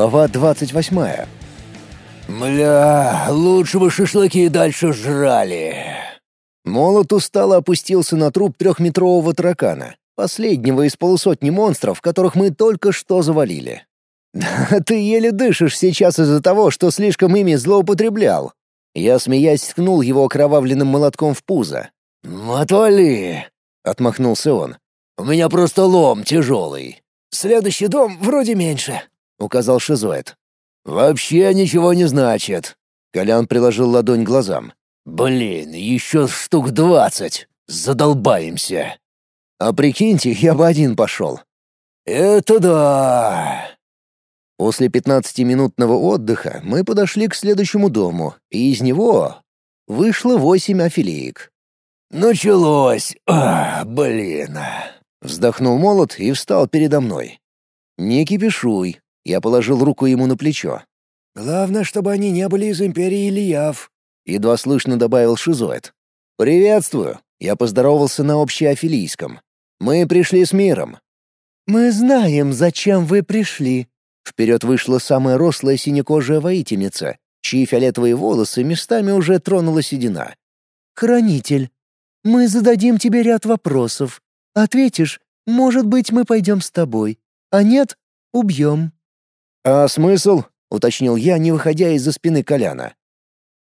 Глава 28. «Мля, лучше бы шашлыки дальше жрали». Молот устало опустился на труп трехметрового таракана, последнего из полусотни монстров, которых мы только что завалили. «Ты еле дышишь сейчас из-за того, что слишком ими злоупотреблял». Я, смеясь, ткнул его окровавленным молотком в пузо. «Отвали!» — отмахнулся он. «У меня просто лом тяжелый. Следующий дом вроде меньше», — указал Шизоид. «Вообще ничего не значит». Колян приложил ладонь к глазам. «Блин, еще штук двадцать. Задолбаемся». «А прикиньте, я бы один пошел». «Это да!» После пятнадцатиминутного отдыха мы подошли к следующему дому, и из него вышло восемь афилиек. «Началось! А, блин!» Вздохнул молот и встал передо мной. «Не кипишуй», — я положил руку ему на плечо. «Главное, чтобы они не были из Империи Ильяв», — едва слышно добавил Шизоид. «Приветствую», — я поздоровался на общеофилийском. «Мы пришли с миром». «Мы знаем, зачем вы пришли», Вперед вышла самая рослая синекожая воительница, чьи фиолетовые волосы местами уже тронула седина. «Хранитель, мы зададим тебе ряд вопросов. Ответишь, может быть, мы пойдем с тобой. А нет, убьем». «А смысл?» — уточнил я, не выходя из-за спины Коляна.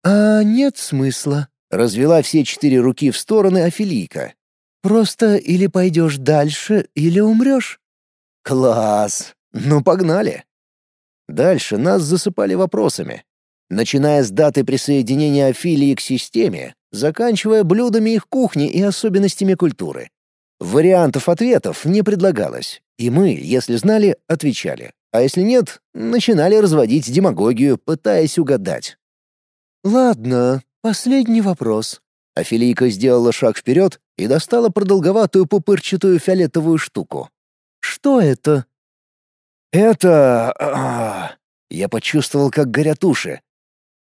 «А нет смысла», — развела все четыре руки в стороны Афилийка. «Просто или пойдешь дальше, или умрешь». «Класс! Ну, погнали!» Дальше нас засыпали вопросами. Начиная с даты присоединения Афилии к системе, заканчивая блюдами их кухни и особенностями культуры. Вариантов ответов не предлагалось, и мы, если знали, отвечали, а если нет, начинали разводить демагогию, пытаясь угадать. «Ладно, последний вопрос». Афилийка сделала шаг вперед и достала продолговатую пупырчатую фиолетовую штуку. «Что это?» «Это...» а, Я почувствовал, как горят уши.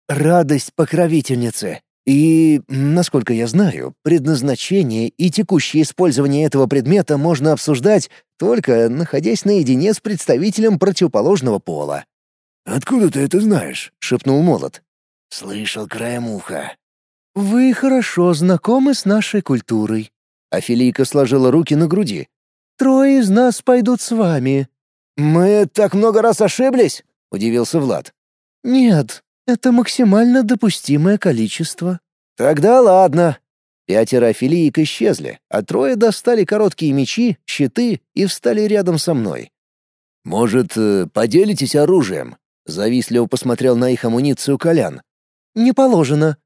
«Радость покровительницы. И, насколько я знаю, предназначение и текущее использование этого предмета можно обсуждать, только находясь наедине с представителем противоположного пола». «Откуда ты это знаешь?» — шепнул Молот. «Слышал краем уха». «Вы хорошо знакомы с нашей культурой». Афилийка сложила руки на груди. «Трое из нас пойдут с вами». «Мы так много раз ошиблись?» — удивился Влад. «Нет, это максимально допустимое количество. Тогда ладно. Пятеро афилиек исчезли, а трое достали короткие мечи, щиты и встали рядом со мной. «Может, э, поделитесь оружием?» Завистливо посмотрел на их амуницию Колян. «Не положено».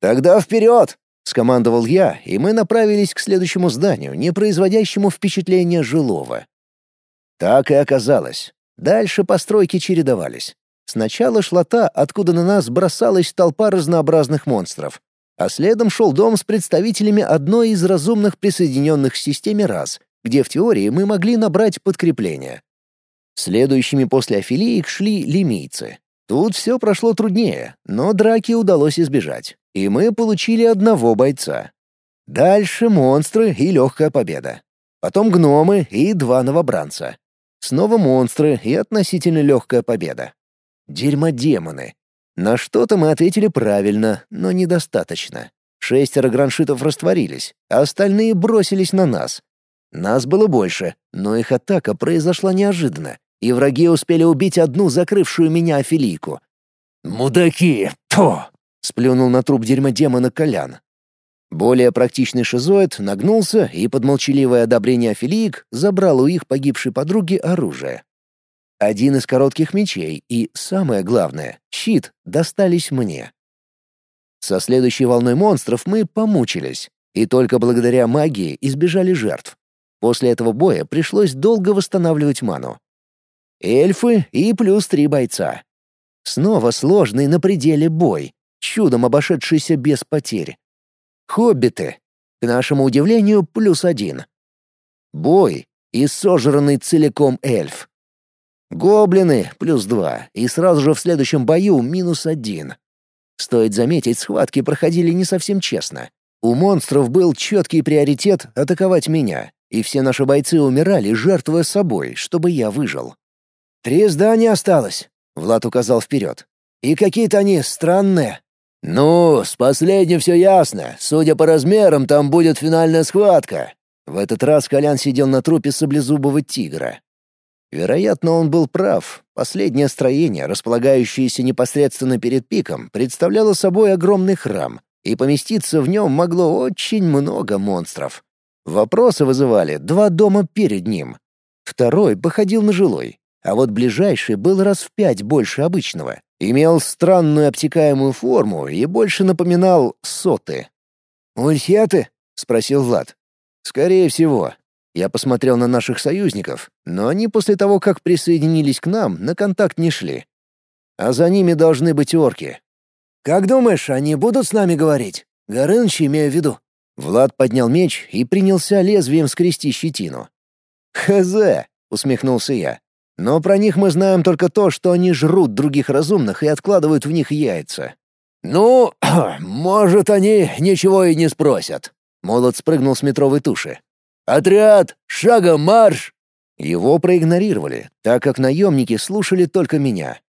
«Тогда вперед!» — скомандовал я, и мы направились к следующему зданию, не производящему впечатления жилого. Так и оказалось. Дальше постройки чередовались. Сначала шла та, откуда на нас бросалась толпа разнообразных монстров, а следом шел дом с представителями одной из разумных присоединенных к системе рас, где в теории мы могли набрать подкрепление. Следующими после афилиек шли лимийцы. Тут все прошло труднее, но драки удалось избежать, и мы получили одного бойца. Дальше монстры и легкая победа. Потом гномы и два новобранца. Снова монстры и относительно легкая победа. Дерьмодемоны. На что-то мы ответили правильно, но недостаточно. Шестеро граншитов растворились, а остальные бросились на нас. Нас было больше, но их атака произошла неожиданно, и враги успели убить одну закрывшую меня афилийку. «Мудаки! То!» — сплюнул на труп дерьмодемона Колян. Более практичный шизоид нагнулся и под молчаливое одобрение афилиек забрал у их погибшей подруги оружие. Один из коротких мечей и, самое главное, щит достались мне. Со следующей волной монстров мы помучились, и только благодаря магии избежали жертв. После этого боя пришлось долго восстанавливать ману. Эльфы и плюс три бойца. Снова сложный на пределе бой, чудом обошедшийся без потерь. Хоббиты. К нашему удивлению, плюс один. Бой и сожранный целиком эльф. Гоблины — плюс два, и сразу же в следующем бою — минус один. Стоит заметить, схватки проходили не совсем честно. У монстров был четкий приоритет атаковать меня, и все наши бойцы умирали, жертвуя собой, чтобы я выжил. «Три здания осталось», — Влад указал вперед. «И какие-то они странные». «Ну, с последним все ясно. Судя по размерам, там будет финальная схватка». В этот раз Колян сидел на трупе саблезубого тигра. Вероятно, он был прав. Последнее строение, располагающееся непосредственно перед пиком, представляло собой огромный храм, и поместиться в нем могло очень много монстров. Вопросы вызывали два дома перед ним. Второй походил на жилой, а вот ближайший был раз в пять больше обычного. Имел странную обтекаемую форму и больше напоминал соты. «Ульхеты?» — спросил Влад. «Скорее всего. Я посмотрел на наших союзников, но они после того, как присоединились к нам, на контакт не шли. А за ними должны быть орки. «Как думаешь, они будут с нами говорить? Горыныч имею в виду». Влад поднял меч и принялся лезвием скрести щетину. «Хз!» — усмехнулся я. «Но про них мы знаем только то, что они жрут других разумных и откладывают в них яйца». «Ну, может, они ничего и не спросят». Молот спрыгнул с метровой туши. «Отряд! Шагом марш!» Его проигнорировали, так как наемники слушали только меня.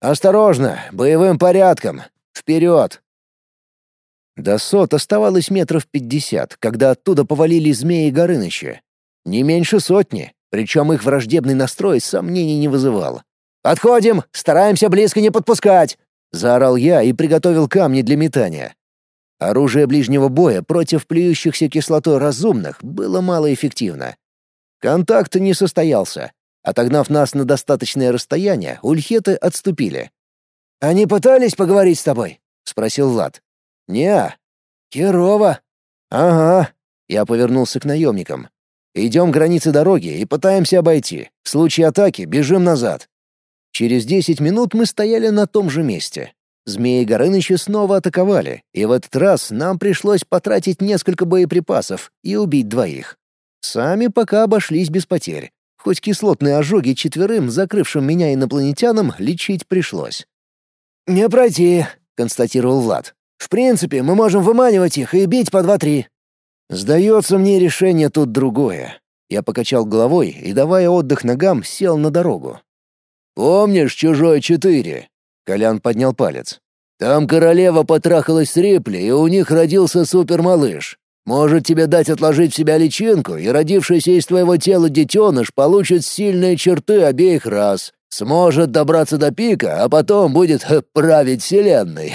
«Осторожно! Боевым порядком! Вперед!» До сот оставалось метров пятьдесят, когда оттуда повалили змеи Горыныча. Не меньше сотни, причем их враждебный настрой сомнений не вызывал. «Отходим! Стараемся близко не подпускать!» — заорал я и приготовил камни для метания. Оружие ближнего боя против плюющихся кислотой разумных было малоэффективно. Контакт не состоялся. Отогнав нас на достаточное расстояние, ульхеты отступили. «Они пытались поговорить с тобой?» — спросил Влад. «Не-а». «Херово». «Ага». Я повернулся к наемникам. «Идем к границе дороги и пытаемся обойти. В случае атаки бежим назад». Через десять минут мы стояли на том же месте. Змеи Горыныча снова атаковали, и в этот раз нам пришлось потратить несколько боеприпасов и убить двоих. Сами пока обошлись без потерь, хоть кислотные ожоги четверым, закрывшим меня инопланетянам, лечить пришлось. «Не пройти», — констатировал Влад. «В принципе, мы можем выманивать их и бить по два-три». «Сдается мне решение тут другое». Я покачал головой и, давая отдых ногам, сел на дорогу. «Помнишь «Чужой четыре»?» Колян поднял палец. «Там королева потрахалась с Рипли, и у них родился супермалыш. Может тебе дать отложить в себя личинку, и родившийся из твоего тела детеныш получит сильные черты обеих рас, сможет добраться до пика, а потом будет править вселенной».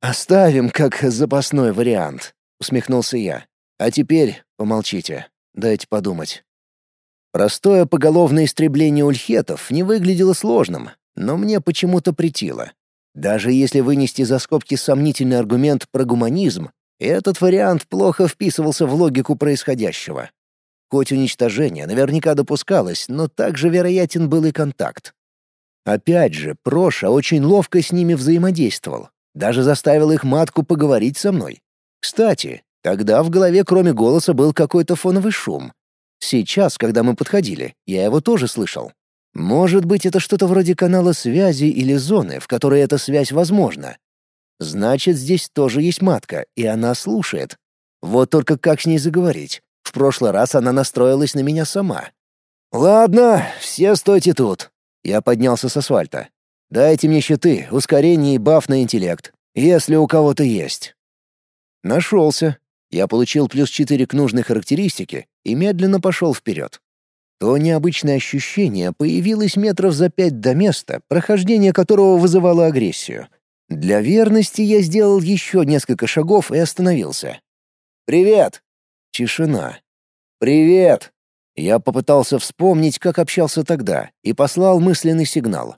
«Оставим как запасной вариант», — усмехнулся я. «А теперь помолчите, дайте подумать». Простое поголовное истребление ульхетов не выглядело сложным, но мне почему-то притило. Даже если вынести за скобки сомнительный аргумент про гуманизм, этот вариант плохо вписывался в логику происходящего. Хоть уничтожение наверняка допускалось, но также вероятен был и контакт. Опять же, Проша очень ловко с ними взаимодействовал, даже заставил их матку поговорить со мной. Кстати, тогда в голове кроме голоса был какой-то фоновый шум. Сейчас, когда мы подходили, я его тоже слышал. Может быть, это что-то вроде канала связи или зоны, в которой эта связь возможна. Значит, здесь тоже есть матка, и она слушает. Вот только как с ней заговорить? В прошлый раз она настроилась на меня сама. «Ладно, все стойте тут». Я поднялся с асфальта. «Дайте мне щиты, ускорение и баф на интеллект, если у кого-то есть». Нашелся. Я получил плюс четыре к нужной характеристике и медленно пошел вперед. То необычное ощущение появилось метров за пять до места, прохождение которого вызывало агрессию. Для верности я сделал еще несколько шагов и остановился. «Привет!» Тишина. «Привет!» Я попытался вспомнить, как общался тогда, и послал мысленный сигнал.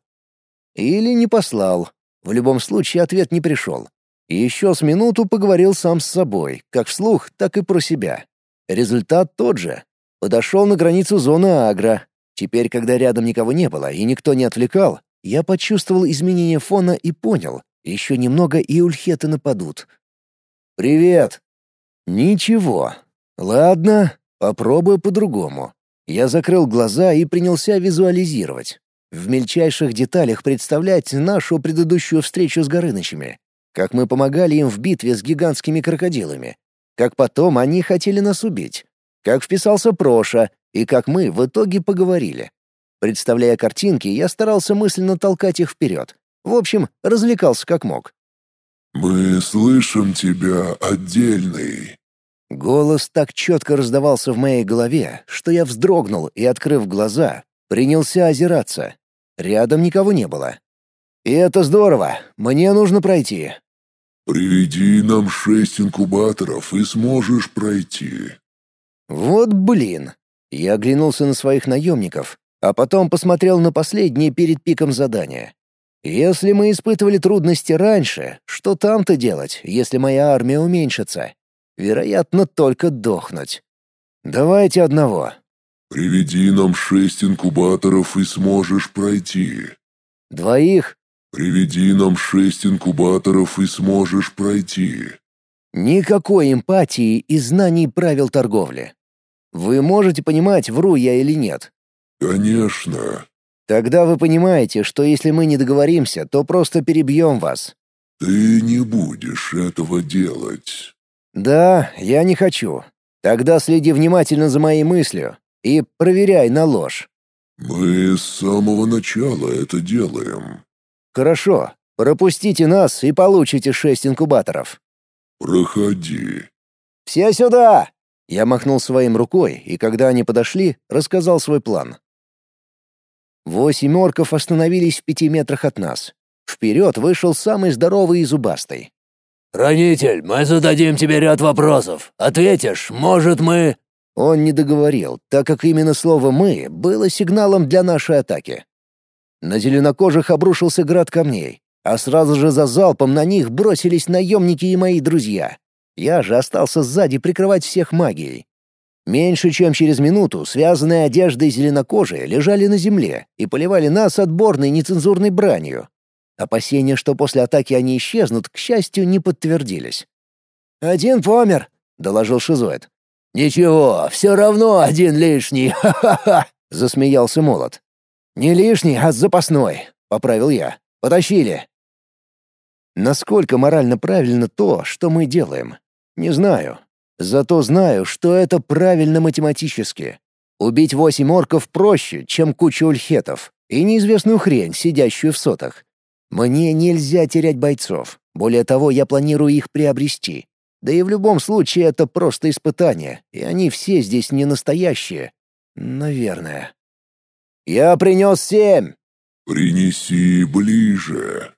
Или не послал. В любом случае ответ не пришел. И еще с минуту поговорил сам с собой, как вслух, так и про себя. Результат тот же. Подошел на границу зоны Агро. Теперь, когда рядом никого не было и никто не отвлекал, я почувствовал изменение фона и понял, еще немного и ульхеты нападут. «Привет!» «Ничего. Ладно, попробую по-другому». Я закрыл глаза и принялся визуализировать. В мельчайших деталях представлять нашу предыдущую встречу с Горынычами. Как мы помогали им в битве с гигантскими крокодилами. Как потом они хотели нас убить как вписался Проша и как мы в итоге поговорили. Представляя картинки, я старался мысленно толкать их вперед. В общем, развлекался как мог. «Мы слышим тебя, отдельный». Голос так четко раздавался в моей голове, что я вздрогнул и, открыв глаза, принялся озираться. Рядом никого не было. «И это здорово. Мне нужно пройти». «Приведи нам шесть инкубаторов, и сможешь пройти». «Вот блин». Я оглянулся на своих наемников, а потом посмотрел на последние перед пиком задания. Если мы испытывали трудности раньше, что там-то делать, если моя армия уменьшится? Вероятно, только дохнуть. Давайте одного. Приведи нам шесть инкубаторов и сможешь пройти. Двоих? Приведи нам шесть инкубаторов и сможешь пройти. Никакой эмпатии и знаний правил торговли. Вы можете понимать, вру я или нет? Конечно. Тогда вы понимаете, что если мы не договоримся, то просто перебьем вас. Ты не будешь этого делать. Да, я не хочу. Тогда следи внимательно за моей мыслью и проверяй на ложь. Мы с самого начала это делаем. Хорошо. Пропустите нас и получите шесть инкубаторов. Проходи. Все сюда! Я махнул своим рукой, и когда они подошли, рассказал свой план. Восемь орков остановились в пяти метрах от нас. Вперед вышел самый здоровый и зубастый. «Хранитель, мы зададим тебе ряд вопросов. Ответишь, может, мы...» Он не договорил, так как именно слово «мы» было сигналом для нашей атаки. На зеленокожих обрушился град камней, а сразу же за залпом на них бросились наемники и мои друзья. Я же остался сзади прикрывать всех магией. Меньше чем через минуту связанные одеждой зеленокожие лежали на земле и поливали нас отборной нецензурной бранью. Опасения, что после атаки они исчезнут, к счастью, не подтвердились. «Один помер», — доложил Шизоид. «Ничего, все равно один лишний, ха-ха-ха!» — засмеялся Молот. «Не лишний, а запасной», — поправил я. «Потащили». Насколько морально правильно то, что мы делаем? Не знаю. Зато знаю, что это правильно математически. Убить восемь орков проще, чем кучу ульхетов и неизвестную хрень, сидящую в сотах. Мне нельзя терять бойцов. Более того, я планирую их приобрести. Да и в любом случае это просто испытание, и они все здесь не настоящие. Наверное. «Я принес семь!» «Принеси ближе!»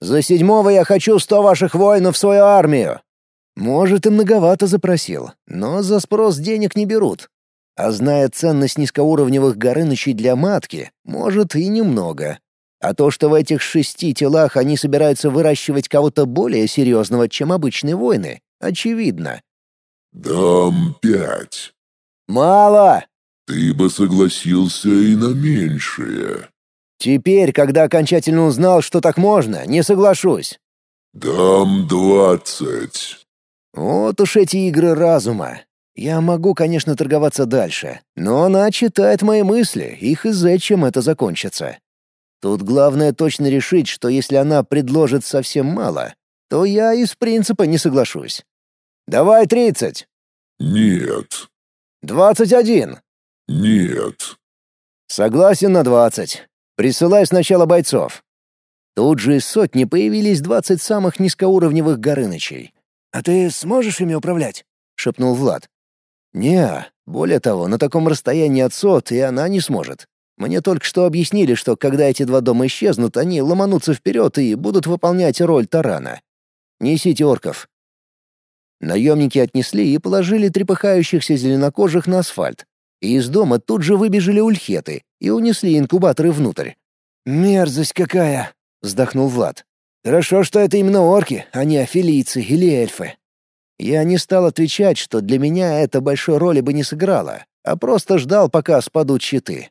«За седьмого я хочу сто ваших воинов в свою армию!» Может, и многовато запросил, но за спрос денег не берут. А зная ценность низкоуровневых горынычей для матки, может и немного. А то, что в этих шести телах они собираются выращивать кого-то более серьезного, чем обычные воины, очевидно. «Дам пять». «Мало!» «Ты бы согласился и на меньшее». «Теперь, когда окончательно узнал, что так можно, не соглашусь». «Дам двадцать». Вот уж эти игры разума. Я могу, конечно, торговаться дальше, но она читает мои мысли, их из-за чем это закончится. Тут главное точно решить, что если она предложит совсем мало, то я из принципа не соглашусь. Давай тридцать. Нет. Двадцать один. Нет. Согласен на двадцать. Присылай сначала бойцов. Тут же из сотни появились двадцать самых низкоуровневых горынычей. «А ты сможешь ими управлять?» — шепнул Влад. «Не, более того, на таком расстоянии от сот и она не сможет. Мне только что объяснили, что когда эти два дома исчезнут, они ломанутся вперед и будут выполнять роль тарана. Несите орков». Наемники отнесли и положили трепыхающихся зеленокожих на асфальт. И из дома тут же выбежали ульхеты и унесли инкубаторы внутрь. «Мерзость какая!» — вздохнул Влад. Хорошо, что это именно орки, а не афилийцы или эльфы. Я не стал отвечать, что для меня это большой роли бы не сыграло, а просто ждал, пока спадут щиты.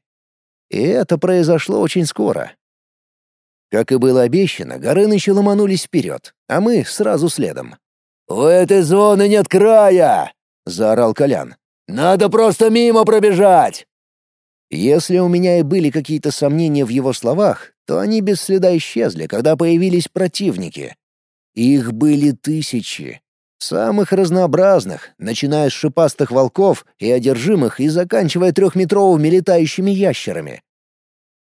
И это произошло очень скоро. Как и было обещано, Горынычи ломанулись вперед, а мы сразу следом. «У этой зоны нет края!» — заорал Колян. «Надо просто мимо пробежать!» Если у меня и были какие-то сомнения в его словах, то они без следа исчезли, когда появились противники. Их были тысячи. Самых разнообразных, начиная с шипастых волков и одержимых и заканчивая трехметровыми летающими ящерами.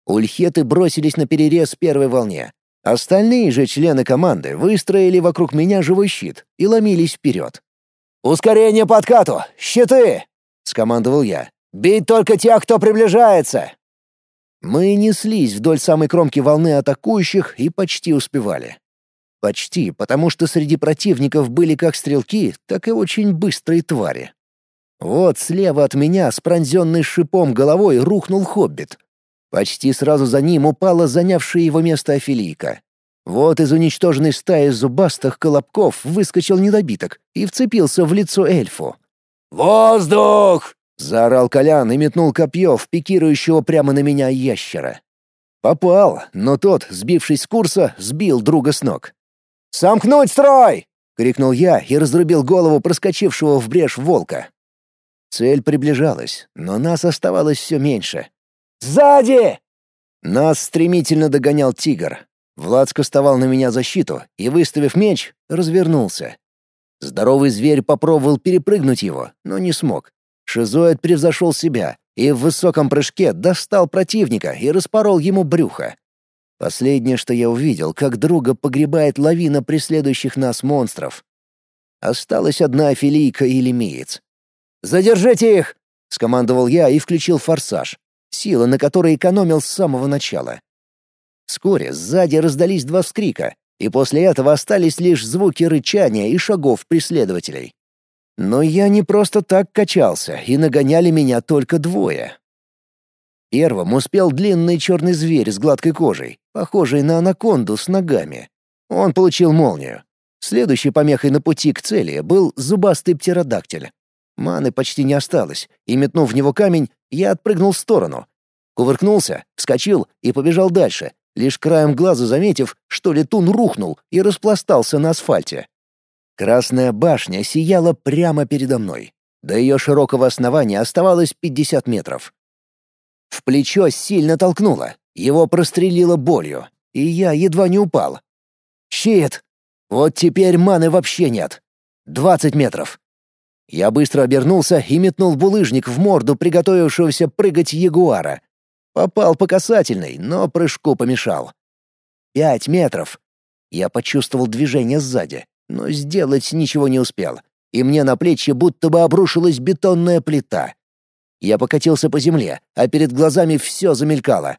Ульхеты бросились на перерез первой волне. Остальные же члены команды выстроили вокруг меня живой щит и ломились вперед. «Ускорение по откату! Щиты!» — скомандовал я. «Бить только тех, кто приближается!» Мы неслись вдоль самой кромки волны атакующих и почти успевали. Почти, потому что среди противников были как стрелки, так и очень быстрые твари. Вот слева от меня с пронзенной шипом головой рухнул хоббит. Почти сразу за ним упала занявшая его место Афилийка. Вот из уничтоженной стаи зубастых колобков выскочил недобиток и вцепился в лицо эльфу. «Воздух!» — заорал Колян и метнул копье в пикирующего прямо на меня ящера. Попал, но тот, сбившись с курса, сбил друга с ног. «Сомкнуть строй!» — крикнул я и разрубил голову проскочившего в брешь волка. Цель приближалась, но нас оставалось все меньше. «Сзади!» Нас стремительно догонял тигр. Влад скостовал на меня защиту и, выставив меч, развернулся. Здоровый зверь попробовал перепрыгнуть его, но не смог. Шизоид превзошел себя и в высоком прыжке достал противника и распорол ему брюхо. Последнее, что я увидел, как друга погребает лавина преследующих нас монстров. Осталась одна афилийка и лемеец. «Задержите их!» — скомандовал я и включил форсаж, сила на которой экономил с самого начала. Вскоре сзади раздались два вскрика, и после этого остались лишь звуки рычания и шагов преследователей. Но я не просто так качался, и нагоняли меня только двое. Первым успел длинный черный зверь с гладкой кожей, похожий на анаконду с ногами. Он получил молнию. Следующей помехой на пути к цели был зубастый птеродактиль. Маны почти не осталось, и, метнув в него камень, я отпрыгнул в сторону. Кувыркнулся, вскочил и побежал дальше, лишь краем глаза заметив, что летун рухнул и распластался на асфальте. Красная башня сияла прямо передо мной. До ее широкого основания оставалось 50 метров. В плечо сильно толкнуло, его прострелило болью, и я едва не упал. Щит! Вот теперь маны вообще нет. Двадцать метров. Я быстро обернулся и метнул булыжник в морду приготовившегося прыгать ягуара. Попал по касательной, но прыжку помешал. Пять метров. Я почувствовал движение сзади, но сделать ничего не успел, и мне на плечи будто бы обрушилась бетонная плита. Я покатился по земле, а перед глазами все замелькало.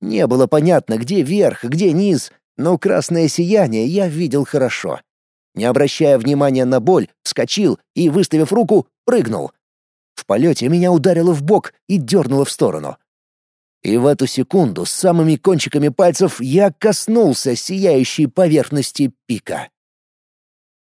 Не было понятно, где верх, где низ, но красное сияние я видел хорошо. Не обращая внимания на боль, вскочил и, выставив руку, прыгнул. В полете меня ударило в бок и дернуло в сторону. И в эту секунду с самыми кончиками пальцев я коснулся сияющей поверхности пика.